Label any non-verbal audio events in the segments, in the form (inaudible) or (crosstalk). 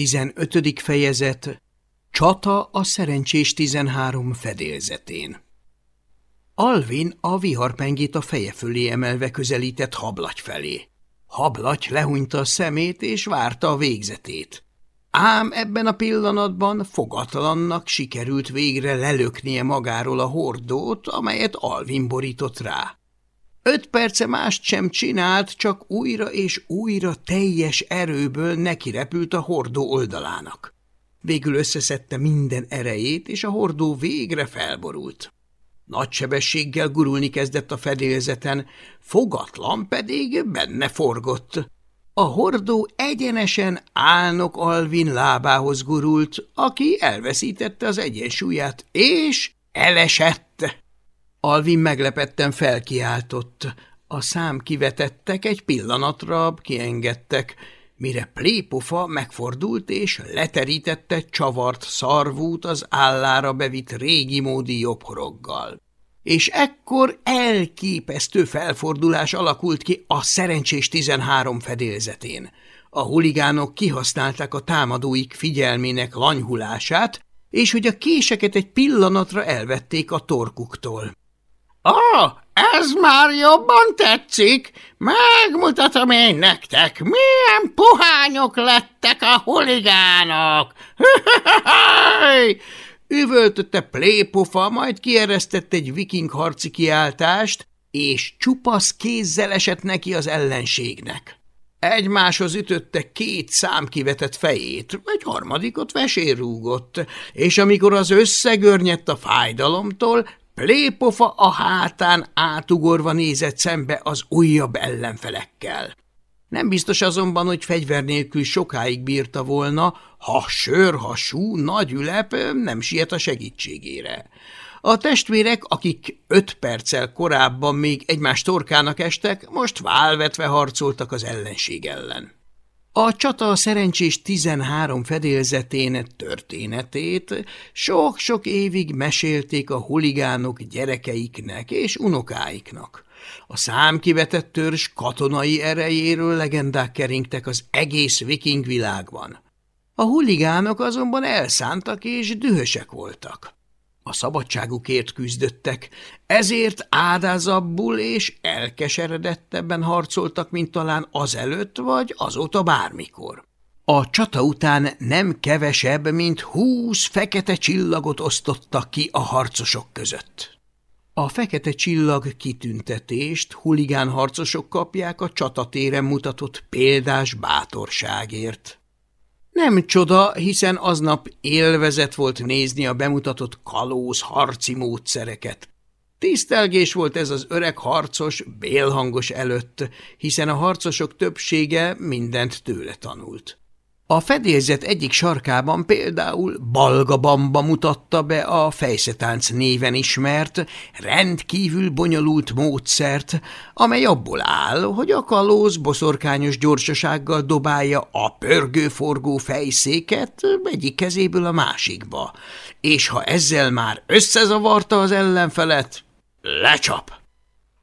15. fejezet Csata a szerencsés 13 fedélzetén Alvin a viharpengét a feje fölé emelve közelített hablaty felé. Hablaty lehúnyta a szemét és várta a végzetét. Ám ebben a pillanatban fogatlannak sikerült végre lelöknie magáról a hordót, amelyet Alvin borított rá. Öt perce mást sem csinált, csak újra és újra teljes erőből nekirepült a hordó oldalának. Végül összeszedte minden erejét, és a hordó végre felborult. Nagy sebességgel gurulni kezdett a fedélzeten, fogatlan pedig benne forgott. A hordó egyenesen álnok Alvin lábához gurult, aki elveszítette az egyensúlyát, és elesett. Alvin meglepetten felkiáltott. A szám kivetettek, egy pillanatra kiengedtek, mire plépofa megfordult és leterítette csavart szarvút az állára bevitt régi módi jobbhoroggal. És ekkor elképesztő felfordulás alakult ki a szerencsés tizenhárom fedélzetén. A huligánok kihasználták a támadóik figyelmének lanyhulását, és hogy a késeket egy pillanatra elvették a torkuktól. Ó, oh, ez már jobban tetszik. Megmutatom én nektek, milyen puhányok lettek a huligánok. (laughs) Üvöltötte plépofa, majd kieresztett egy viking harci kiáltást, és csupasz kézzel esett neki az ellenségnek. Egymáshoz ütötte két számkivetett fejét, egy harmadikot vesérúgott, és amikor az összegörnyedt a fájdalomtól, Plépofa a hátán átugorva nézett szembe az újabb ellenfelekkel. Nem biztos azonban, hogy fegyver nélkül sokáig bírta volna, ha sör, ha sú, nagy ülep nem siet a segítségére. A testvérek, akik öt perccel korábban még egymás torkának estek, most válvetve harcoltak az ellenség ellen. A csata a szerencsés 13 fedélzetén történetét sok-sok évig mesélték a huligánok gyerekeiknek és unokáiknak. A számkivetett törzs katonai erejéről legendák keringtek az egész viking világban. A huligánok azonban elszántak és dühösek voltak. A szabadságukért küzdöttek, ezért ádázabbul és elkeseredettebben harcoltak, mint talán azelőtt vagy azóta bármikor. A csata után nem kevesebb, mint húsz fekete csillagot osztottak ki a harcosok között. A fekete csillag kitüntetést huligán harcosok kapják a csatatéren mutatott példás bátorságért. Nem csoda, hiszen aznap élvezet volt nézni a bemutatott kalóz harci módszereket. Tisztelgés volt ez az öreg harcos bélhangos előtt, hiszen a harcosok többsége mindent tőle tanult. A fedélzet egyik sarkában például Balga Bamba mutatta be a fejszetánc néven ismert, rendkívül bonyolult módszert, amely abból áll, hogy a kalóz boszorkányos gyorsasággal dobálja a pörgőforgó fejszéket egyik kezéből a másikba, és ha ezzel már összezavarta az ellenfelet, lecsap.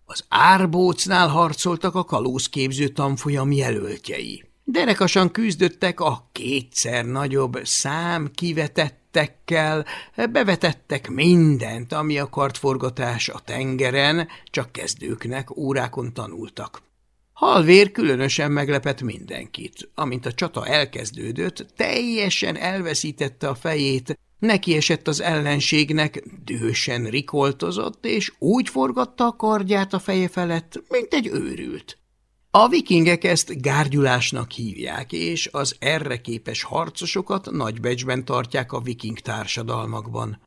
Az árbócnál harcoltak a kalózképző tanfolyam jelöltjei. Derekasan küzdöttek a kétszer nagyobb szám kivetettekkel, bevetettek mindent, ami a kartforgatás a tengeren, csak kezdőknek órákon tanultak. Halvér különösen meglepett mindenkit. Amint a csata elkezdődött, teljesen elveszítette a fejét, neki esett az ellenségnek, dühösen rikoltozott, és úgy forgatta a kardját a feje felett, mint egy őrült. A vikingek ezt gárgyulásnak hívják, és az erre képes harcosokat nagybecsben tartják a viking társadalmakban.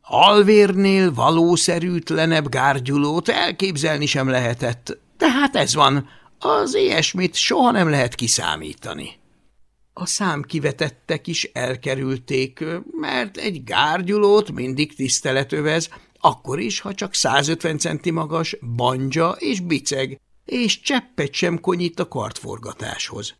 Halvérnél valószerűtlenebb gárgyulót elképzelni sem lehetett, tehát ez van, az ilyesmit soha nem lehet kiszámítani. A számkivetettek is elkerülték, mert egy gárgyulót mindig tisztelet övez, akkor is, ha csak 150 centi magas, banja és biceg, és cseppet sem konyít a kartforgatáshoz.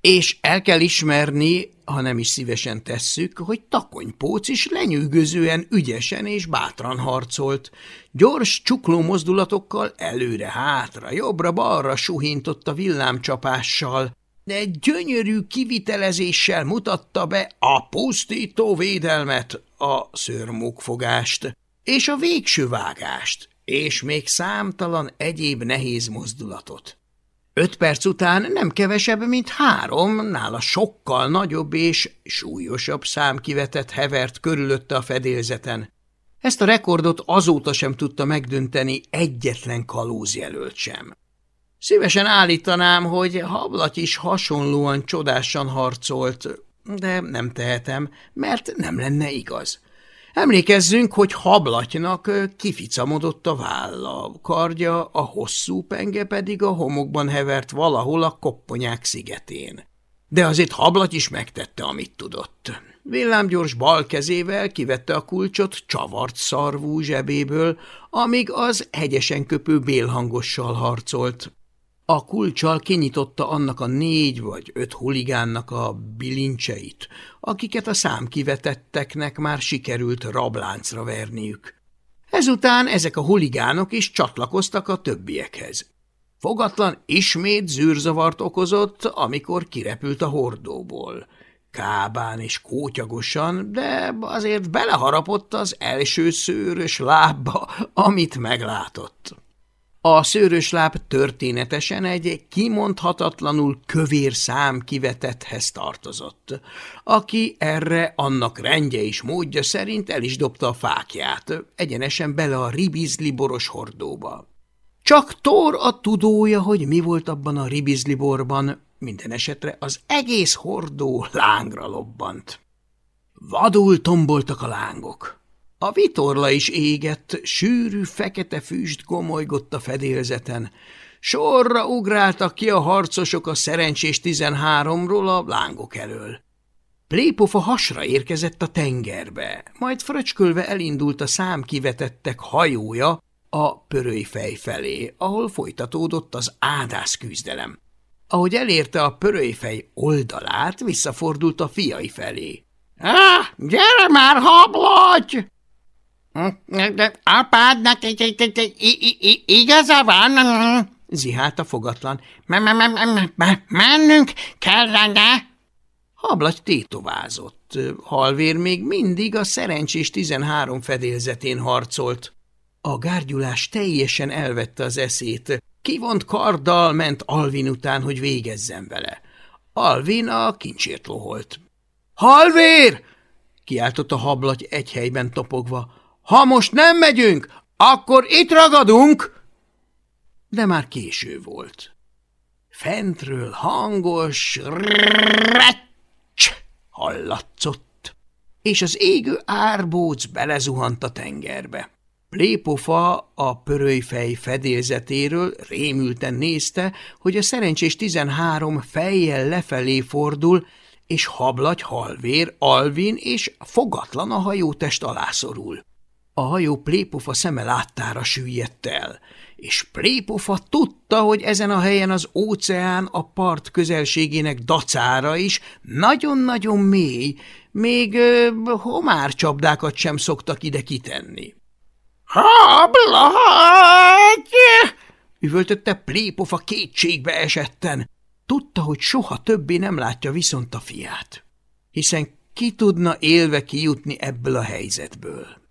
És el kell ismerni, ha nem is szívesen tesszük, hogy takonypóc is lenyűgözően ügyesen és bátran harcolt. Gyors csukló mozdulatokkal előre-hátra, jobbra-balra suhintott a villámcsapással, egy gyönyörű kivitelezéssel mutatta be a pusztító védelmet, a szörmókfogást és a végső vágást, és még számtalan egyéb nehéz mozdulatot. Öt perc után nem kevesebb, mint három, nála sokkal nagyobb és súlyosabb számkivetett hevert körülötte a fedélzeten. Ezt a rekordot azóta sem tudta megdönteni egyetlen kalózjelölt sem. Szívesen állítanám, hogy Hablaty is hasonlóan csodásan harcolt, de nem tehetem, mert nem lenne igaz. Emlékezzünk, hogy hablatynak kificamodott a válla, kardja, a hosszú penge pedig a homokban hevert valahol a kopponyák szigetén. De azért hablaty is megtette, amit tudott. Villámgyors bal kezével kivette a kulcsot csavart szarvú zsebéből, amíg az hegyesen köpő bélhangossal harcolt, a kulcsal kinyitotta annak a négy vagy öt huligánnak a bilincseit, akiket a számkivetetteknek már sikerült rabláncra verniük. Ezután ezek a huligánok is csatlakoztak a többiekhez. Fogatlan ismét zűrzavart okozott, amikor kirepült a hordóból. Kábán és kótyagosan, de azért beleharapott az első szőrös lábba, amit meglátott. A szőrösláb történetesen egy kimondhatatlanul kövér szám kivetethez tartozott, aki erre annak rendje és módja szerint el is dobta a fákját, egyenesen bele a ribizli boros hordóba. Csak Tor a tudója, hogy mi volt abban a ribizli borban, minden esetre az egész hordó lángra lobbant. Vadul tomboltak a lángok. A vitorla is égett, sűrű, fekete füst gomolygott a fedélzeten. Sorra ugráltak ki a harcosok a szerencsés tizenháromról a lángok elől. Plépofa hasra érkezett a tengerbe, majd fröcskölve elindult a számkivetettek hajója a pörölyfej felé, ahol folytatódott az ádász küzdelem. Ahogy elérte a pörölyfej oldalát, visszafordult a fiai felé. – Ah, gyere már, hablaty! Apádnak igaza van? Zihált a fogatlan. Mennünk kellene? Hablagy tétovázott. Halvér még mindig a szerencsés tizenhárom fedélzetén harcolt. A gárgyulás teljesen elvette az eszét. Kivont karddal ment Alvin után, hogy végezzen vele. Alvin a kincsért loholt. – Halvér! – kiáltott a hablagy egy helyben topogva. Ha most nem megyünk, akkor itt ragadunk! De már késő volt. Fentről hangos recs hallatszott, és az égő árbóc belezuhant a tengerbe. Plépofa a pörölyfej fedélzetéről rémülten nézte, hogy a szerencsés tizenhárom fejjel lefelé fordul, és hablagy halvér, alvin és fogatlan a hajótest alá. A hajó Plépofa szeme láttára süllyedt el, és Plépofa tudta, hogy ezen a helyen az óceán a part közelségének dacára is nagyon-nagyon mély, még ö, homárcsapdákat sem szoktak ide kitenni. – Hablagy! – üvöltötte Plépofa kétségbe esetten. Tudta, hogy soha többé nem látja viszont a fiát, hiszen ki tudna élve kijutni ebből a helyzetből.